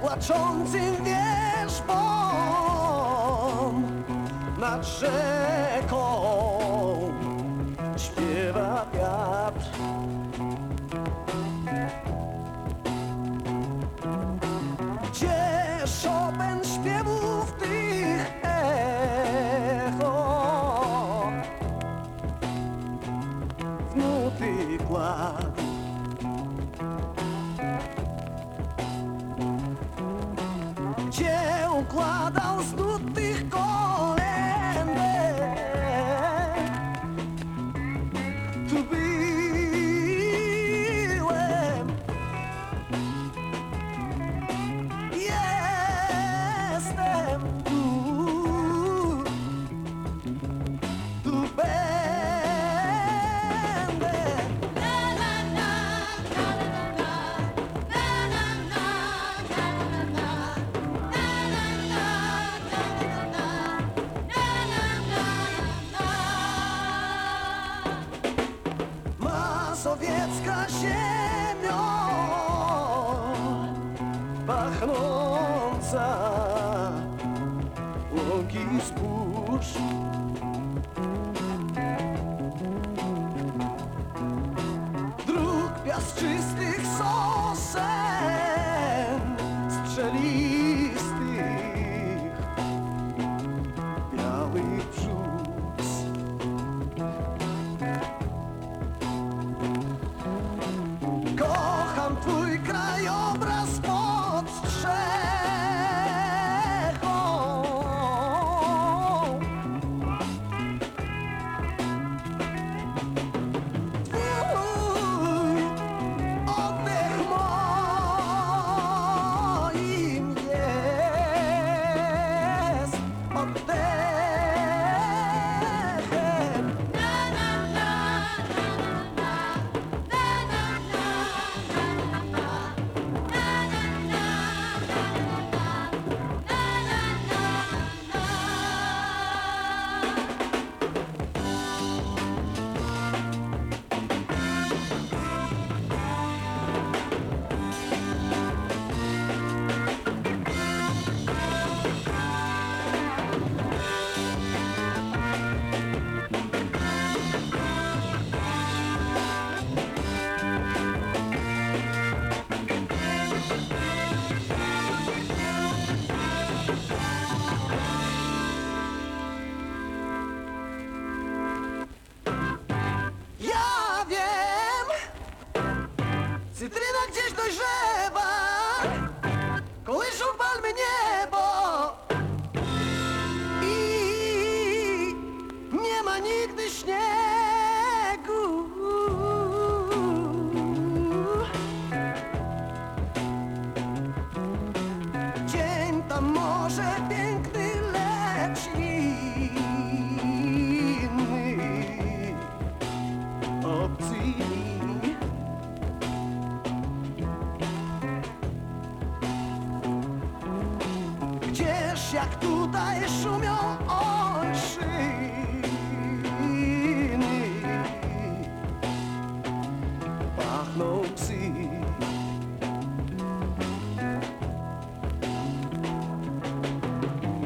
płaczącym wierzbą nad rzeką śpiewa wiatr. 划到 Mazowiecka ziemio Pachnąca Łąki zbóż Dróg piaszczystych sosem cytryna gdzieś dojrzewa, kołyszą palmy niebo i nie ma nigdy śniegu. Dzień tam może Jak tutaj szumią olszyny Pachną psy.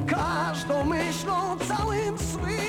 Każdą myślą całym swym